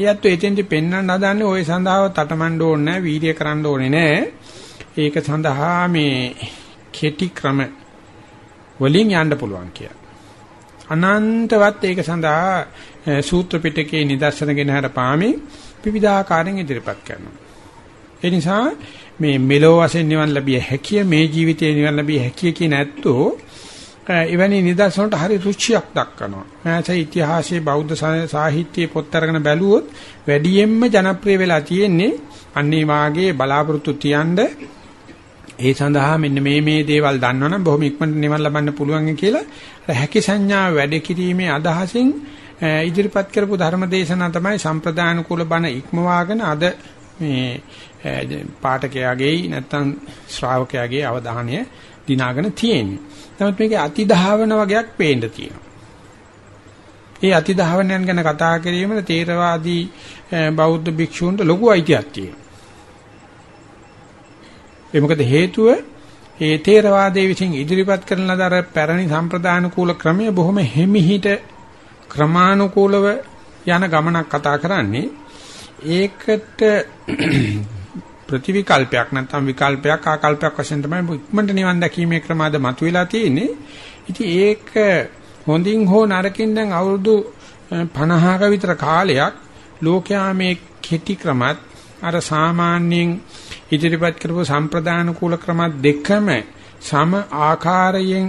ඒත් එතෙන්දි පෙන්වන්න හදන්නේ ওই සඳහා තටමඬ ඕනේ නැහැ, වීර්ය කරන්න ඕනේ නැහැ. ඒක සඳහා මේ කෙටි ක්‍රම වලින් යන්න පුළුවන් කියලා. අනන්තවත් ඒක සඳහා සූත්‍ර පිටකේ නිදර්ශනගෙන හර පාමි විවිධාකාරයෙන් ඉදිරිපත් කරනවා. ඒ නිසා මේ මෙලෝ වශයෙන් නිවන් ලැබිය හැකිය මේ ජීවිතේ නිවන් ලැබිය හැකිය කියන ඇත්තෝ එවැනි නිදර්ශනට හරි රුචියක් දක්වනවා. මෑත ඉතිහාසයේ බෞද්ධ සාහිත්‍යයේ පොත් අරගෙන බැලුවොත් වැඩියෙන්ම ජනප්‍රිය වෙලා තියෙන්නේ අන්නේ වාගේ බලාපොරොත්තු තියන්නේ ඒ සඳහා මෙන්න මේ මේ දේවල් දන්නවනම් බොහොම ඉක්මනට නිවන් ලබන්න පුළුවන් කියලා අර හැකි සංඥා වැඩ කිරීමේ අදහසින් ඉදිරිපත් කරපු ධර්ම දේශනා තමයි සම්ප්‍රදාන කුල බණ ඉක්මවාගෙන අද මේ පාඨකයාගේ නැත්තම් ශ්‍රාවකයාගේ අවධානය දිනාගෙන තියෙන්නේ. නමුත් මේකේ අතිධාවන වගේක් පේන්න තියෙනවා. ඒ අතිධාවනයන් ගැන කතා කිරීමේ තේරවාදී බෞද්ධ භික්ෂූන්ට ලොකු අයිතියක් තියෙනවා. ඒ මොකද හේතුව ඒ තේරවාදයේ විසින් ඉදිරිපත් කරන ලද අර පැරණි සම්ප්‍රදාන කූල ක්‍රමය බොහොම හිමිහිට ක්‍රමානුකූලව යන ගමනක් කතා කරන්නේ ඒකට ප්‍රතිවිකල්පයක් නැත්නම් විකල්පයක් ආකල්පයක් වශයෙන් තමයි ඉක්මනට නිවන් දැකීමේ ක්‍රමාද මතුවලා තියෙන්නේ. ඉතින් ඒක හොඳින් හෝ නරකින් දැන් අවුරුදු 50ක විතර කාලයක් ලෝකයා මේ කෙටි ක්‍රමත් අර සාමාන්‍යයෙන් ඉදිරිපත් කරපු සම්ප්‍රදාන කූල ක්‍රම දෙකම සම ආකාරයෙන්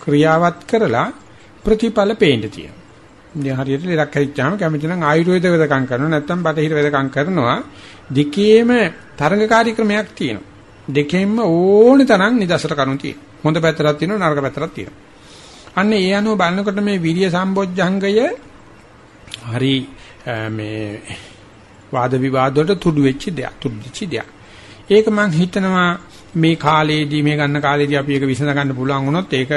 ක්‍රියාවත් කරලා ප්‍රතිඵල පේන්න තියෙනවා. ඉතින් හරියට ලෙඩක් හැදිච්චාම කැමති නම් ආයුර්වේද වෙදකම් කරනවා නැත්නම් බටහිර වෙදකම් කරනවා. දෙකේම තරඟකාරී ක්‍රමයක් තියෙනවා. දෙකෙන්ම ඕනේ තරම් නිදසට කරුණු තියෙනවා. හොඳ පැත්තක් තියෙනවා නරක පැත්තක් තියෙනවා. අන්න ඒ අනුව බලනකොට මේ විරිය සම්බොජ්ජංගය හරි මේ වාද විවාද වලට තුඩු වෙච්ච දෙයක් තුඩු වෙච්ච දෙයක්. ඒක මම හිතනවා මේ කාලේදී මේ ගන්න කාලේදී අපි ඒක විසඳ ගන්න පුළුවන් වුණොත් ඒක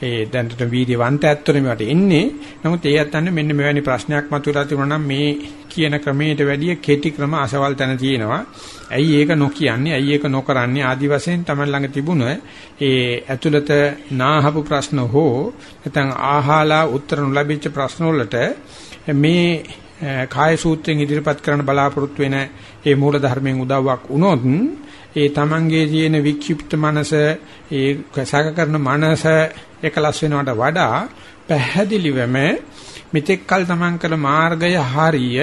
ඒ දැනට වීර්යවන්ත ඇත්තටම වට එන්නේ. නමුත් ඒ ඇත්තන්නේ මෙන්න මෙවැනි ප්‍රශ්නයක් මතුවලා තිබුණා නම් මේ කියන ක්‍රමයට වැඩිය කෙටි ක්‍රම අසවල් තැන තියෙනවා. ඇයි ඒක නොකියන්නේ? ඇයි ඒක නොකරන්නේ? ආදි වශයෙන් තමයි ළඟ තිබුණ ඒ ඇතුළත නාහපු ප්‍රශ්න හෝ නැත්නම් ආහාලා උත්තර නොලැබිච්ච ප්‍රශ්න වලට මේ කාය සූත්‍රයෙන් ඉදිරිපත් කරන බලාපොරොත්තු වෙන ඒ මූල ධර්මයෙන් උදව්වක් වුණොත් ඒ තමන්ගේ තියෙන වික්ෂිප්ත මනස ඒ කසක කරන මනස එකලස් වෙනවට වඩා පැහැදිලිවම මෙතෙක් කල තමන් කළ මාර්ගය හරිය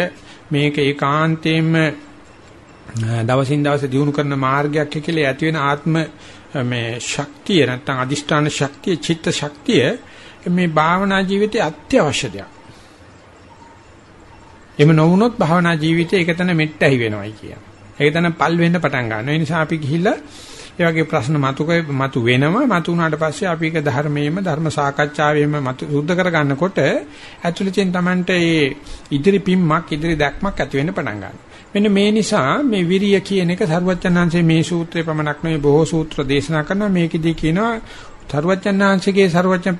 මේක ඒකාන්තයෙන්ම දවසින් දවස දියුණු කරන මාර්ගයක් කියලා ඇති වෙන ආත්ම මේ ශක්තිය නැත්නම් අදිෂ්ඨාන ශක්තිය චිත්ත ශක්තිය මේ භාවනා ජීවිතයේ අත්‍යවශ්‍ය දෙයක්. එහෙම නොවුනොත් භාවනා ජීවිතේ ඒක තන මෙට්ටහි වෙනවයි කියන. ඒක තන පල් වෙන්න පටන් ගන්නවා. ඒ නිසා අපි ගිහිල්ලා ඒ වගේ ප්‍රශ්න මතුකේ මතු වෙනවා. මතු වුණාට පස්සේ අපි ඒක ධර්මයේම ධර්ම සාකච්ඡාවෙම මතු සුද්ධ කරගන්නකොට ඇතුළතින් Tamanට ඒ ඉදිරි පිම්මක් ඉදිරි දැක්මක් ඇති වෙන්න පටන් ගන්නවා. මෙන්න මේ නිසා මේ විරිය කියන එක සරුවච්චන්හන්සේ මේ සූත්‍රේ පමණක් නෙවෙයි බොහෝ සූත්‍ර දේශනා කරනවා මේකෙදී කියනවා සරුවච්චන්හන්සේගේ සරුවච්චන්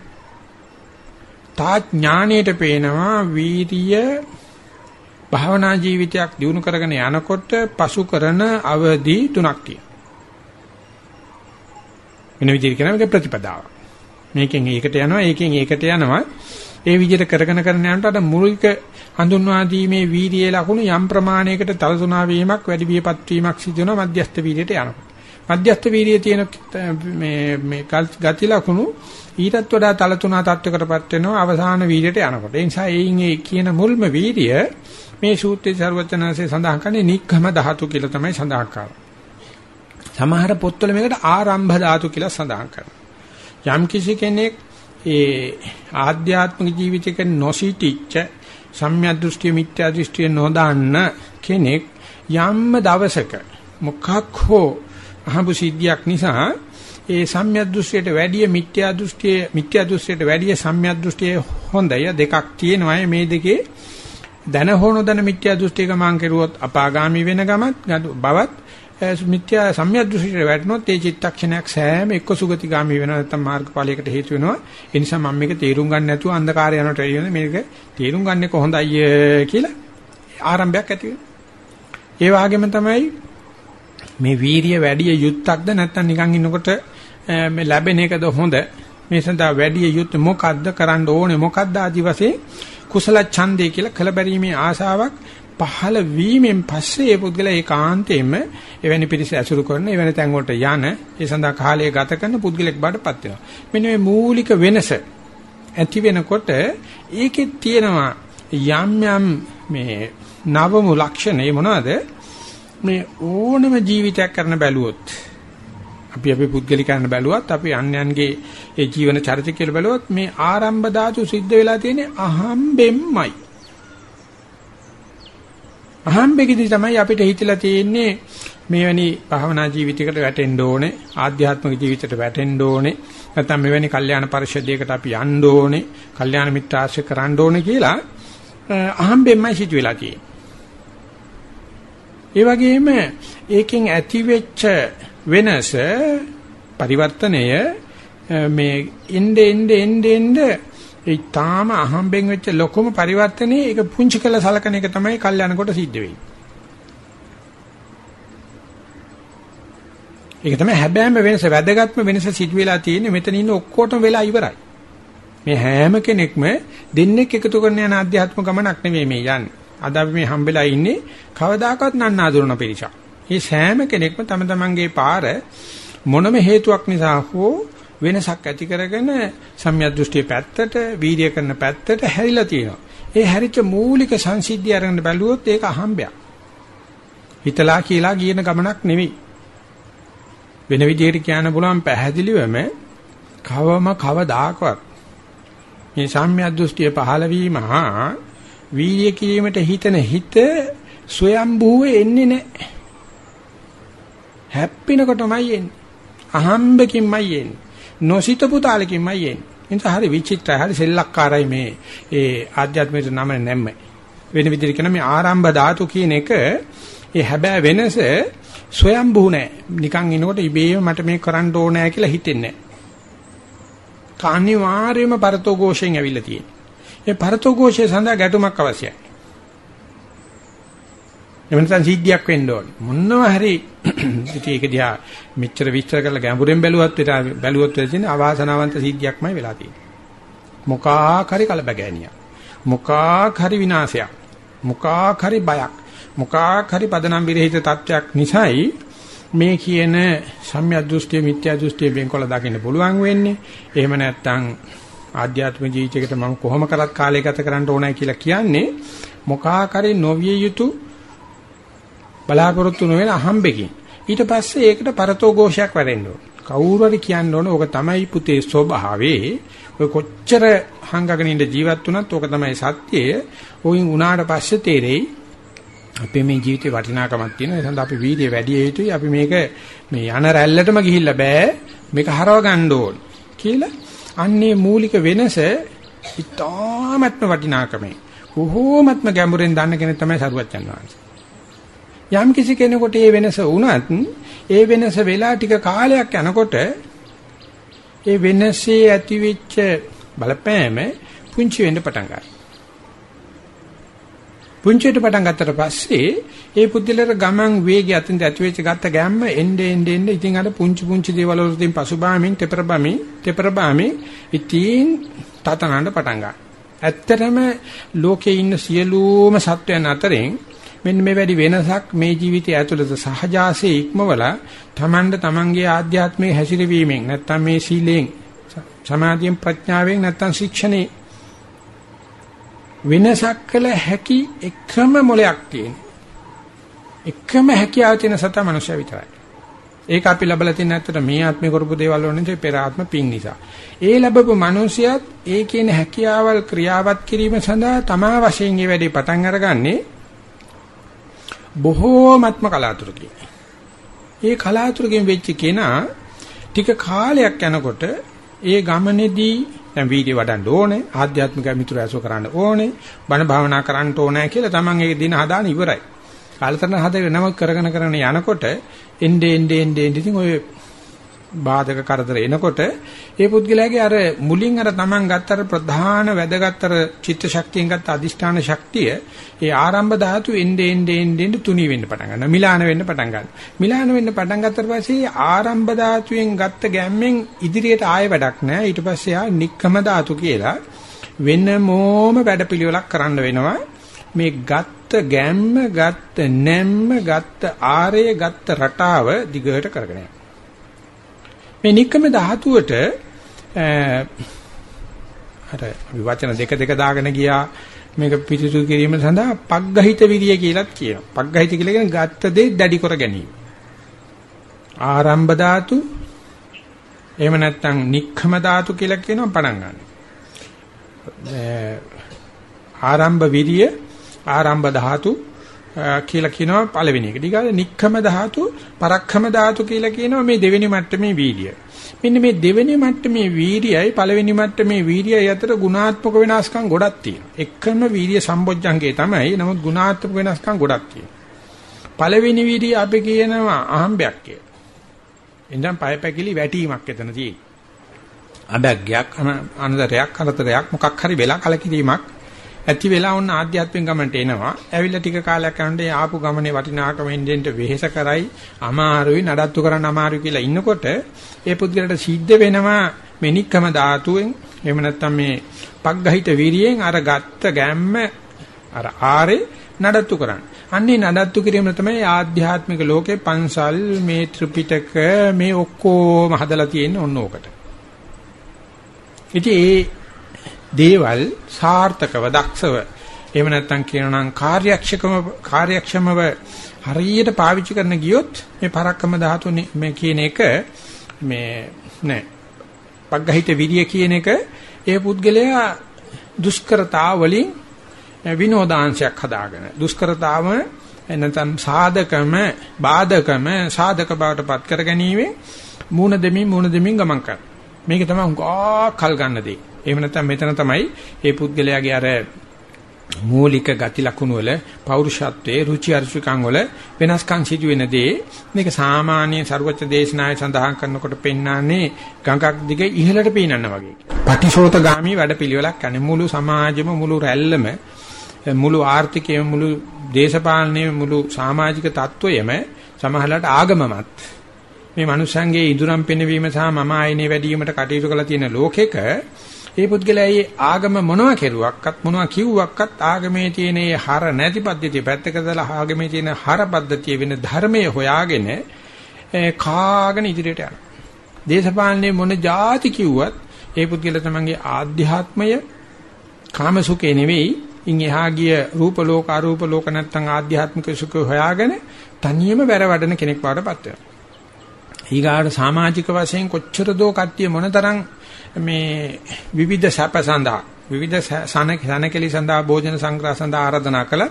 තා ඥාණයට පේනවා වීරිය භාවනා ජීවිතයක් දිනු කරගෙන යනකොට පසු කරන අවදි තුනක් තියෙනවා. වෙන විදිහට කියනවා මේක ප්‍රතිපදාවක්. මේකෙන් ඒකට යනවා ඒකෙන් ඒකට යනවා ඒ විදිහට කරගෙන කරගෙන යනකොට අර මූලික හඳුන්වා දීමේ වීර්යයේ ලකුණු යම් ප්‍රමාණයකට තලසුණා වීමක් වැඩි වියපත් වීමක් සිදු වෙනවා මධ්‍යස්ථ වීර්යයට යනකොට. මධ්‍යස්ථ වීර්යයේ තියෙන මේ මේ ගති ලකුණු ඊටත් වඩා තලතුණා තත්වයකටපත් වෙනවා අවසාන වීර්යයට යනකොට. ඒ නිසා එයින් ඒ කියන මුල්ම වීර්ය මේ සූත්‍රයේ ਸਰවචනanse සඳහන් කරන්නේ නික්කම ධාතු කියලා තමයි සඳහන් කරන්නේ. සමහර පොත්වල මේකට ආරම්භ ධාතු කියලා සඳහන් කරනවා. යම් කිසි කෙනෙක් ඒ ආධ්‍යාත්මික ජීවිතයක නොසිටිච්ච සම්‍යක් දෘෂ්ටිය මිත්‍යා දෘෂ්ටිය නොදන්න කෙනෙක් යම්ම දවසක මොකක් හෝ අහඹ සිද්ධියක් නිසා ඒ සම්‍යක් දෘෂ්ටියට වැඩිය මිත්‍යා දෘෂ්ටිය මිත්‍යා දෘෂ්ටියට වැඩිය සම්‍යක් දෘෂ්ටිය හොඳය දෙකක් තියෙනවා මේ දෙකේ දන හොනු දන මිත්‍යා දෘෂ්ටියක මං කෙරුවොත් අපාගාමි වෙන ගමත් බවත් මිත්‍යා සම්‍යක් දෘෂ්ටියට වැටුනොත් ඒ චිත්තක්ෂණයක් සෑම එක්ක සුගතිගාමි වෙනවා. නැත්නම් මාර්ගඵලයකට හේතු වෙනවා. ඒ නිසා මම මේක තේරුම් ගන්න නැතුව අන්ධකාරය යනට එළියෙන්නේ මේක තේරුම් ගන්න එක හොඳයි කියලා ආරම්භයක් ඇති වෙනවා. ඒ වගේම තමයි මේ වීරිය වැඩි යුත්තක්ද නැත්නම් නිකන් ඉන්නකොට මේ ලැබෙන එකද හොඳ මේ සඳහා වැඩි යුත් මොකද්ද කරන්න ඕනේ මොකද්ද ආදි වශයෙන් කුසල ඡන්දේ කියලා කලබරීමේ ආසාවක් පහළ වීමෙන් පස්සේ ඒ පුද්ගලයා ඒකාන්තයෙන්ම එවැනි පිරිස ඇසුරු කරන එවැනි තැන් වලට යන ඒ සඳහා කාලය ගත කරන පුද්ගලෙක් බාටපත් වෙනවා. මෙන්න මේ මූලික වෙනස ඇති වෙනකොට ඒකෙත් තියෙනවා යම් යම් මේ නවමු ලක්ෂණ ඒ මොනවද? මේ ඕනම ජීවිතයක් කරන බැලුවොත් අපි අපි පුද්ගලිකයන් බැලුවත් අපි අන්‍යයන්ගේ ඒ ජීවන චරිත කියලා බැලුවොත් මේ ආරම්භ ධාතු සිද්ධ වෙලා තියෙන්නේ අහම්බෙම්මයි. අහම්බෙකදී තමයි අපිට හිතලා තියෙන්නේ මෙවැනි භවනා ජීවිතයකට වැටෙන්න ඕනේ ආධ්‍යාත්මික ජීවිතයට වැටෙන්න ඕනේ නැත්නම් මෙවැනි කල්යාණ පරිශ්‍රදයකට අපි යන්න ඕනේ කල්යාණ මිත්‍ර ආශ්‍රය කරන්න ඕනේ කියලා අහම්බෙන්මයි සිදු වෙලා තියෙන්නේ. ඒ වගේම ඒකෙන් ඇති වෙච්ච වෙනස පරිවර්තනය මේ එnde ende ende ende ඒ තාම අහම්බෙන් වෙච්ච ලොකුම පරිවර්තනේ ඒක පුංචි කළ සලකන එක තමයි කල්යන කොට සිද්ධ වෙන්නේ. ඒක තමයි හැබෑම වෙනස වැදගත්ම වෙනස සිදු වෙලා තියෙන්නේ මෙතන ඉන්න ඔක්කොටම වෙලා ඉවරයි. මේ හැම කෙනෙක්ම දෙන්නෙක් එකතු කරන යන අධ්‍යාත්ම ගමනක් නෙවෙයි මේ යන්නේ. අද අපි මේ හම්බෙලා ඉන්නේ කවදාකවත් නන්නාඳුරන පිරිසක්. මේ සෑම කෙනෙක්ම තම තමන්ගේ පාර මොනම හේතුවක් නිසා හෝ වෙනසක් ඇති කරගෙන සම්‍යක් දෘෂ්ටිය පැත්තට, වීර්ය කරන පැත්තට හැරිලා තියෙනවා. ඒ හැරිච්ච මූලික සංසිද්ධිය අරගෙන බැලුවොත් ඒක අහම්බයක්. හිතලා කියලා කියන ගමනක් නෙවෙයි. වෙන විදිහට කියන්න පුළුවන් පැහැදිලිවම කවම කවදාකවත් මේ සම්‍යක් දෘෂ්ටිය පහළ වීම හා වීර්ය කිරීමට හිතන හිත ස්වයම්භූවේ එන්නේ නැහැ. හැප්පෙනකොටමයි එන්නේ. අහම්බකින්මයි එන්නේ. නොසිතපු තාලකින්මයි එන්නේ. ඒක හරි විචිත්‍රයි. හරි සෙල්ලක්කාරයි මේ ඒ ආධ්‍යාත්මයට නම නැම්ම. වෙන විදිහට කියන මේ ආරම්භ ධාතු කියන එක ඒ හැබෑ වෙනස සොයම්බු නෑ. නිකන් එනකොට ඉබේම මට මේක කරන්න ඕනෑ කියලා හිතෙන්නේ නෑ. කානිවාර්යම පරතෝഘോഷයෙන් ඇවිල්ලා තියෙන්නේ. ඒ පරතෝഘോഷය සඳහා ගැටුමක් අවශ්‍යයි. එහෙම නැත්නම් සිද්ධියක් වෙන්න ඕනේ. මොනවා හරි ඉතින් ඒක දිහා මෙච්චර විස්තර කරලා ගැඹුරෙන් බැලුවත් බැලුවොත් වෙන්නේ අවාසනාවන්ත සිද්ධියක්මයි වෙලා තියෙන්නේ. මොකාක් හරි කලබගෑනියක්. මොකාක් හරි විනාශයක්. මොකාක් හරි බයක්. මොකාක් හරි පදනම් විරහිත තත්වයක් නිසායි මේ කියන සම්‍යක් දෘෂ්ටිය මිත්‍යා දෘෂ්ටිය වෙන්කොල දකින්න පුළුවන් වෙන්නේ. එහෙම නැත්නම් ආධ්‍යාත්මික ජීවිතයකට මම කොහොම කරත් කාලය ගත කරන්න ඕනයි කියලා කියන්නේ මොකාක් හරි නොවිය යුතු බලාපොරොත්තු නොවන අහම්බෙකින් ඊට පස්සේ ඒකට පරතෝ ഘോഷයක් වැඩෙන්න ඕන. කවුරු හරි කියන්න ඕන ඕක තමයි පුතේ ස්වභාවේ. ඔය කොච්චර හංගගෙන ඉඳ ජීවත් වුණත් ඕක තමයි සත්‍යය. ඔයින් උනාට පස්සේ තේරෙයි අපේ මේ ජීවිතේ වටිනාකමක් තියෙනවා. ඒ සඳහා අපි වීර්ය වැඩි යුතුයි. අපි මේක මේ යන රැල්ලටම ගිහිල්ලා බෑ. මේක හරව ගන්න ඕන කියලා අන්නේ මූලික වෙනස ඉතාමත්ම වටිනාකමයි. කොහොමත්ම ගැඹුරෙන් දන්න කෙනෙක් තමයි සරුවච්චන් වහන්සේ. යම් කිසි කෙනෙකුට ඒ වෙනස වුණත් ඒ වෙනස වෙලා ටික කාලයක් යනකොට ඒ වෙනසේ ඇතිවෙච්ච බලපෑම පුංචි වෙන්න පටන් ගන්නවා. පුංචිට පටන් ගත්තට පස්සේ ඒ පුද්ගලයාට ගමන් වේගය අතින් ඇති වෙච්ච ගත්ත ගැම්ම එnde ende ende ඉතින් අර පුංචි පුංචි දේවල් වලින් පසුබාමින් තෙපරබමින් තෙපරබාමින් ඉතින් තතනන්න පටන් ගන්නවා. ඇත්තටම ලෝකේ ඉන්න සියලුම සත්වයන් අතරින් මෙන්න මේ වැඩි වෙනසක් මේ ජීවිතය ඇතුළත සහජාසයේ ඉක්මවලා තමන්ට තමන්ගේ ආධ්‍යාත්මික හැසිරවීමෙන් නැත්තම් මේ සීලෙන් සමාධියෙන් ප්‍රඥාවෙන් නැත්තම් ශික්ෂණේ වෙනසක් කළ හැකි එකම මොලයක් තියෙන. එකම හැකියාව තියෙන සත මනුෂ්‍ය විතරයි. ඒක අපි ලබලා තියෙන ඇත්තට මේ ආත්මේ කරපු දේවල් වලින් පෙර ආත්ම පින් නිසා. ඒ ලැබපු මිනිසියත් ඒ කියන හැකියාවල් ක්‍රියාවත් කිරීම සඳහා තමා වශයෙන් මේ වැඩේ පටන් අරගන්නේ බොහෝමත්ම කලාතුරකින්. ඒ කලාතුරකින් වෙච්ච කෙනා ටික කාලයක් යනකොට ඒ ගමනේදී දැන් වීඩියෝ වඩන්න ඕනේ ආධ්‍යාත්මික මිතුරු ඇසුර කරන්න ඕනේ බණ භාවනා කරන්න ඕනේ කියලා තමන් ඒ දින හදාන ඉවරයි. කාලතරණ හදේ නම කරගෙන කරගෙන යනකොට එnde ende ende ende ඉතින් ඔය බාධක කරදර එනකොට ඒ පුද්ගලයාගේ අර මුලින් අර Taman ගත්තර ප්‍රධාන වැදගත්තර චිත්ත ශක්තියෙන් ගත්ත අදිෂ්ඨාන ශක්තිය ඒ ආරම්භ ධාතු එnde ende ende ende තුනී වෙන්න පටන් ගන්නවා. මිලාන වෙන්න පටන් ගන්නවා. මිලාන වෙන්න පටන් ගත්තට පස්සේ ආරම්භ ධාතුවෙන් ගත්ත ගැම්මෙන් ඉදිරියට ආයෙ වැඩක් නැහැ. ඊට පස්සේ ආ නික්කම ධාතු කියලා වෙනමෝම වැඩපිළිවෙලක් කරන්න වෙනවා. මේ ගත්ත ගැම්ම ගත්ත නැම්ම ගත්ත ආරය ගත්ත රටාව දිගට කරගෙන යනවා මේ නික්කම ධාතුවට අර අපි වචන දෙක දෙක දාගෙන ගියා මේක පිටිසු කිරීම සඳහා පග්ගහිත විරිය කියලාත් කියනවා. පග්ගහිත කියලා කියන්නේ ගත්ත දේ දැඩි කර ගැනීම. ආරම්භ ධාතු එහෙම නැත්නම් නික්කම ධාතු කියලා කියනවා පණන් ගන්න. ආරම්භ විරිය ආරම්භ ධාතු කියලා කියනවා පළවෙනි එක. ඊගාට නික්කම ධාතු, පරක්කම ධාතු කියලා කියනවා මේ දෙවෙනි මට්ටමේ වීර්යය. මෙන්න මේ දෙවෙනි මට්ටමේ වීර්යයයි පළවෙනි මට්ටමේ වීර්යයයි අතර ගුණාත්මක වෙනස්කම් ගොඩක් තියෙනවා. එකම වීර්ය සම්බොජ්ජංගේ තමයි. නමුත් ගුණාත්මක වෙනස්කම් ගොඩක් තියෙනවා. පළවෙනි වීර්යය අපි කියනවා අහම්බයක් කියලා. එඳන් පය පැකිලි වැටීමක් එතන තියෙන්නේ. අබැග්යක් අනදරයක් අනතරයක් මොකක් හරි වෙලා කලකිරීමක් ඇති වෙලා වුණ ආධ්‍යාත්මික ගමනට එනවා. ඇවිල්ලා ටික කාලයක් යනකොට ආපු ගමනේ වටිනාකම එන්නෙන්ට වෙහෙස කරයි, අමාරුයි, නඩත්තු කරන්න අමාරුයි කියලා ඉන්නකොට ඒ පුද්ගලට සිද්ධ වෙනවා මෙනික්කම ධාතුවෙන් එහෙම නැත්නම් මේ පග්ගහිත වීරියෙන් අර ගත්ත ගැම්ම අර ආරේ නඩත්තු කරන්න. අන්නේ නඩත්තු කිරීම තමයි ආධ්‍යාත්මික ලෝකේ පන්සල් මේ ත්‍රිපිටක මේ ඔක්කොම හදලා තියෙන ඕන ඕකට. ඉතින් ඒ දේවල් සාර්ථකව දක්ෂව. එහෙම නැත්නම් කියනනම් කාර්යක්ෂකම කාර්යක්ෂමව හරියට පාවිච්චි කරන ගියොත් මේ පරක්කම ධාතු මේ කියන එක මේ නෑ පග්ගහිත විරිය කියන එක ඒ පුද්ගලයා දුෂ්කරතා වලින් විනෝදාංශයක් හදාගෙන දුෂ්කරතාව නැත්නම් සාධකම බාධකම සාධක බවට පත් කර ගැනීම මූණ දෙමින් මූණ දෙමින් ගමන් කර මේක තමයි උගා කල් ගන්න දේ. එහෙම නැත්නම් මෙතන තමයි මේ පුද්ගලයාගේ අර මූලික ගති ලක්ෂණ වල පෞරුෂත්වයේ රුචි අරුචිකම් වල වෙනස්කම් සිදු වෙන දේ. මේක සාමාන්‍ය ਸਰවච්ඡ දේශනාය සඳහන් කරනකොට පෙන්වන්නේ ගඟක් දිග ඉහළට පීනන්න වගේ. පටිශෝතගාමි වැඩපිළිවෙලක් යන්නේ. මුළු සමාජෙම මුළු රැල්ලම මුළු ආර්ථිකයම මුළු දේශපාලනයේ මුළු සමාජික තත්වයම සමහරලාට ආගමමත්. මේ මනුස්සයන්ගේ ඉදුරම් පෙනවීම සහ මම ආයනේ වැඩි වීමට කටයුතු කරලා තියෙන ලෝකෙක ඒ පුද්ගලයාගේ ආගම මොනවා කෙරුවක්වත් මොනවා කිව්වක්වත් ආගමේ තියෙන ඒ හර නැති පද්ධතිය පැත්තක දාලා ආගමේ තියෙන හර පද්ධතිය වෙන ධර්මයේ හොයාගෙන කාගෙන ඉදිරියට යනවා. දේශපාලනේ මොන જાති කිව්වත් ඒ පුද්ගලයා තමන්ගේ ආධ්‍යාත්මය කාමසුඛේ නෙවෙයි ඉන් එහා ගිය රූප ලෝක අරූප ලෝක නැත්තම් ආධ්‍යාත්මික සුඛ හොයාගෙන තනියම වැර වඩන කෙනෙක් වඩපත් වෙනවා. ඊගාට සමාජික වශයෙන් කොච්චර දෝ කට්ටිය මොනතරම් මේ විවිධ සැප සඳහා විවිධ සනකෙලි සඳහා භෝජන සංග්‍රහ සඳහා ආරාධනා කළා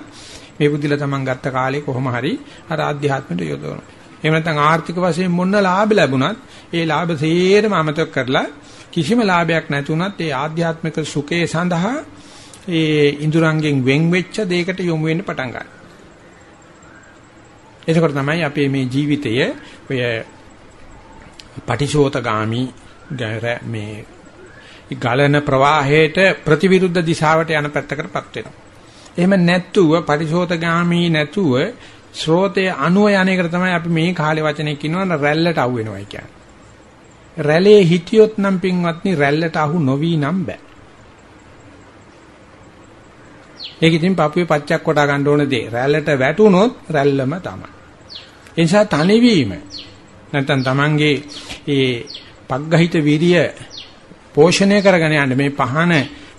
මේ බුද්ධිල තමන් ගත්ත කාලේ කොහොම හරි අර ආධ්‍යාත්මයට යොදවනවා. එහෙම නැත්නම් ආර්ථික වශයෙන් මොන ලාභ ලැබුණත් ඒ ලාභ සේරම අමතක කරලා කිසිම ලාභයක් නැතුණත් ඒ ආධ්‍යාත්මික සුඛේ සඳහා ඒ ඉඳුරංගෙන් වෙන් වෙච්ච දෙයකට යොමු වෙන්න පටන් ගන්නවා. එතකොට තමයි අපේ මේ ජීවිතය ඔය පටිශෝතගාමි මේ ගලන ප්‍රවාහයට ප්‍රතිවිරුද්ධ දිශාවට යන පැත්තකටපත් වෙනවා. එහෙම නැතුව පරිශෝතගාමී නැතුව ස්රෝතයේ අණුව යන එකට තමයි අපි මේ කාලේ වචනේ කියනවා රැල්ලට අහු වෙනවා කියන්නේ. රැළේ හිටියොත් නම් පින්වත්නි රැල්ලට අහු නොවි නම් බෑ. ඒක ඉතින් පපුවේ පච්චක් කොටා ගන්න ඕන දේ. රැල්ලට වැටුනොත් රැල්ලම තමයි. ඒ නිසා තනිවීම නැත්නම් Tamange ඒ පග්ගහිත විරිය පෝෂණය කරගෙන යන්න මේ පහන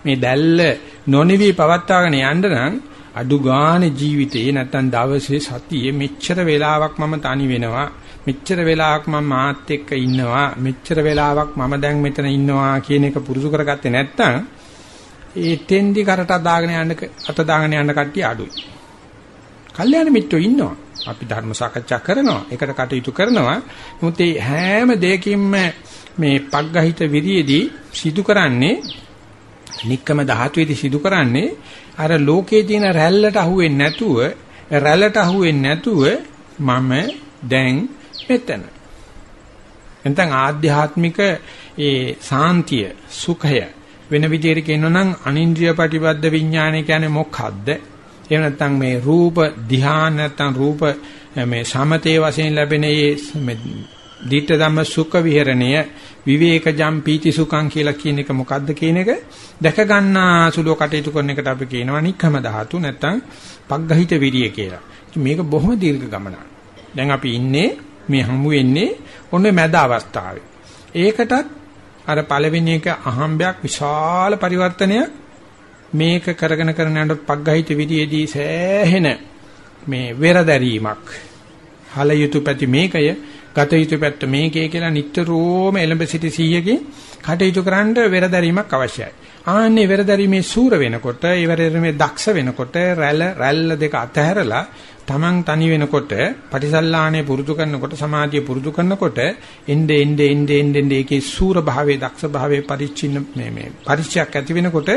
මේ දැල්ල නොනිවි පවත්වාගෙන යන්න නම් අඩු ගානේ ජීවිතේ නැත්තම් දවසේ සතියේ මෙච්චර වෙලාවක් මම තනි වෙනවා මෙච්චර වෙලාවක් මම මාත් එක්ක ඉන්නවා මෙච්චර වෙලාවක් මම දැන් මෙතන ඉන්නවා කියන එක පුරුදු කරගත්තේ නැත්තම් ඒ තෙන්දි කරට දාගෙන යන්න අත දාගෙන යන්න කට්ටිය අඩුයි. කල්යාණ මිත්‍රෝ ඉන්නවා. අපි ධර්ම සාකච්ඡා කරනවා. ඒකට කටයුතු කරනවා. නමුත් මේ හැම දෙයකින්ම මේ පග්ගහිත විරියේදී සිදු කරන්නේ නික්කම ධාතුවේදී සිදු කරන්නේ අර ලෝකයේ තියෙන රැල්ලට අහුවෙන්නේ නැතුව රැල්ලට අහුවෙන්නේ නැතුව මම දැන් මෙතන. එතෙන් ආධ්‍යාත්මික ඒ සාන්තිය සුඛය වෙන විදිහට කියනවා නම් අනින්ද්‍රිය ප්‍රතිබද්ධ විඥානය කියන්නේ මොකක්ද? එහෙම නැත්නම් මේ රූප ධ්‍යාන නැත්නම් රූප මේ සමතේ වශයෙන් ලැබෙන මේ ditta ධම්ම සුඛ විහරණය විවේකජම් පීති සුඛං කියලා කියන එක මොකද්ද කියන එක දැක ගන්නා සුලෝ කටයුතු කරන එකට අපි කියනවා නික්කම ධාතු නැත්නම් පග්ගහිත විරිය කියලා. මේක බොහොම දීර්ඝ ගමනක්. දැන් අපි ඉන්නේ මේ හමු වෙන්නේ ඔන්නේ මැද අවස්ථාවේ. ඒකටත් අර පළවෙනි එක අහම්බයක් විශාල පරිවර්තනයක් මේක කරගෙන කරන යනකොට පග්ගහිත විදියේදී සෑහෙන මේ වෙරදැරීමක් හල යුතු පැති මේකය ගත යුතු පැත්ත මේකේ කියලා නිට්ටරෝම එලඹ සිටි 100කින් කටයුතු කරන්න වෙරදැරීමක් අවශ්‍යයි. ආන්නේ වෙරදැරීමේ සූර වෙනකොට, ඒ වෙරදැරීමේ දක්ෂ වෙනකොට රැල්ල රැල්ල දෙක අතහැරලා Taman තනි වෙනකොට, පටිසල්ලාණේ පුරුදු කරනකොට, සමාධිය පුරුදු කරනකොට එnde ende ende ende ඒකේ සූර භාවයේ, දක්ෂ භාවයේ පරිච්ඡින්න මේ මේ පරිචයක් ඇති වෙනකොට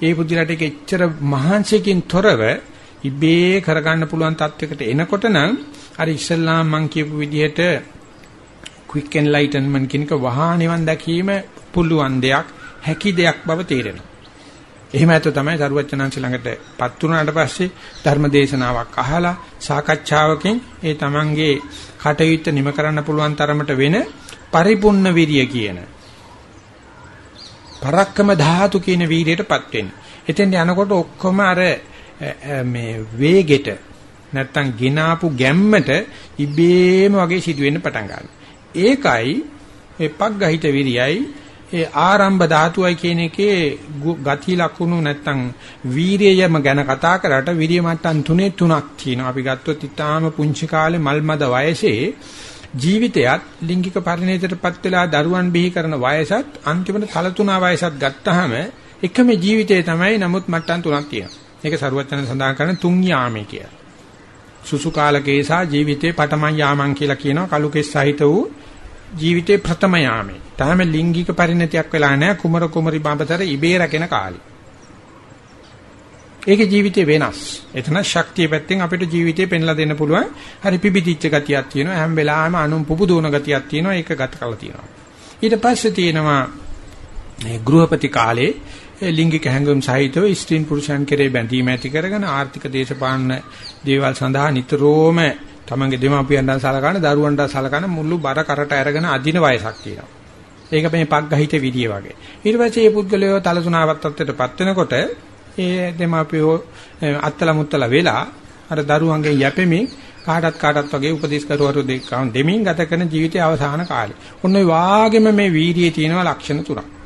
ඒ බුද්ධිලට ඒක එච්චර මහන්සියකින් තොරව ඉබේ කරගන්න පුළුවන් තත්යකට එනකොට නම් අර ඉස්සල්ලාම මං කියපු විදිහට quick enlightenment කියනක වහා නිවන් දැකීම පුළුවන් දෙයක් හැකි දෙයක් බව තේරෙනවා. එහෙම ඇත්ත තමයි සරුවචනංශ ළඟටපත් වුණාට පස්සේ ධර්ම දේශනාවක් අහලා සාකච්ඡාවකින් ඒ තමන්ගේ කටයුත්ත නිම කරන්න පුළුවන් තරමට වෙන පරිපූර්ණ විරිය කියන පරක්කම ධාතු කියන වීර්යයටපත් වෙන්නේ. එතෙන් යනකොට ඔක්කොම අර මේ වේගෙට නැත්තම් ගිනාපු ගැම්මට ඉබේම වගේ සිදුවෙන්න පටන් ගන්නවා. ඒකයි ඒ පග්ගහිත විරියයි ඒ ආරම්භ ධාතුවයි කියන එකේ ගති ලක්ෂණ නැත්තම් වීරියම ගැන කතා කරාට විරිය මට්ටම් තුනේ තුනක් තියෙනවා. අපි ගත්තොත් ඊටාම පුංචි කාලේ මල්මද වයසේ ජීවිතයත් ලිංගික පරිණතයටපත් වෙලා දරුවන් බිහි කරන වයසත් අන්තිමට තල තුනා වයසත් ගත්තාම එකම ජීවිතේ තමයි නමුත් මට්ටම් තුනක් තියෙනවා. ඒක සරුවචන සඳහන් කරන තුන් යාමේ කියලා. සුසු කාලකේසා ජීවිතේ පටමන් යාමන් කියලා කියනවා කලු කෙස් සහිත වූ ජීවිතේ ප්‍රථම යාමේ. තාම ලිංගික පරිණතියක් වෙලා නැහැ කුමර කුමරි බඹතර ඉබේ රැකෙන කාලේ. ඒකේ ජීවිතේ වෙනස්. එතන ශක්තිය පැත්තෙන් අපිට ජීවිතේ පෙන්ලා දෙන්න පුළුවන්. හරි පිබිදිච්ච ගතියක් තියෙනවා. හැම වෙලාවෙම අනුන් පුපුදුවන ගතියක් තියෙනවා. ඒක ගත කරලා තියෙනවා. ඊට පස්සේ තියෙනවා මේ ගෘහපති කාලේ ලිංගික හැඟුම් සහිතව ස්ත්‍රීන් පුරුෂයන් කෙරේ බැඳීම ඇති කරගෙන ආර්ථික දේශපාලන දේවල් සඳහා නිතරම තමන්ගේ දෙමාපියන්ට සලකන දරුවන්ට සලකන මුළු බර කරට අරගෙන අදින වයසක් තියෙනවා. ඒක මේ පග්ගහිත විදිය වගේ. ඊට පස්සේ මේ පුද්ගලයෝ තලසුණාවත් තත්ත්වයටපත් වෙනකොට ඒ දෙමාපියෝ අත්තල මුත්තල වෙලා අර දරුවන්ගේ යැපෙමින් කාටත් කාටත් වගේ උපදේශ කරුවරු දෙකම දෙමින් ගත කරන ජීවිතයේ අවසාන කාලේ. ඔන්න ඔය වාගෙම මේ වීර්යයේ තියෙනවා ලක්ෂණ තුනක්.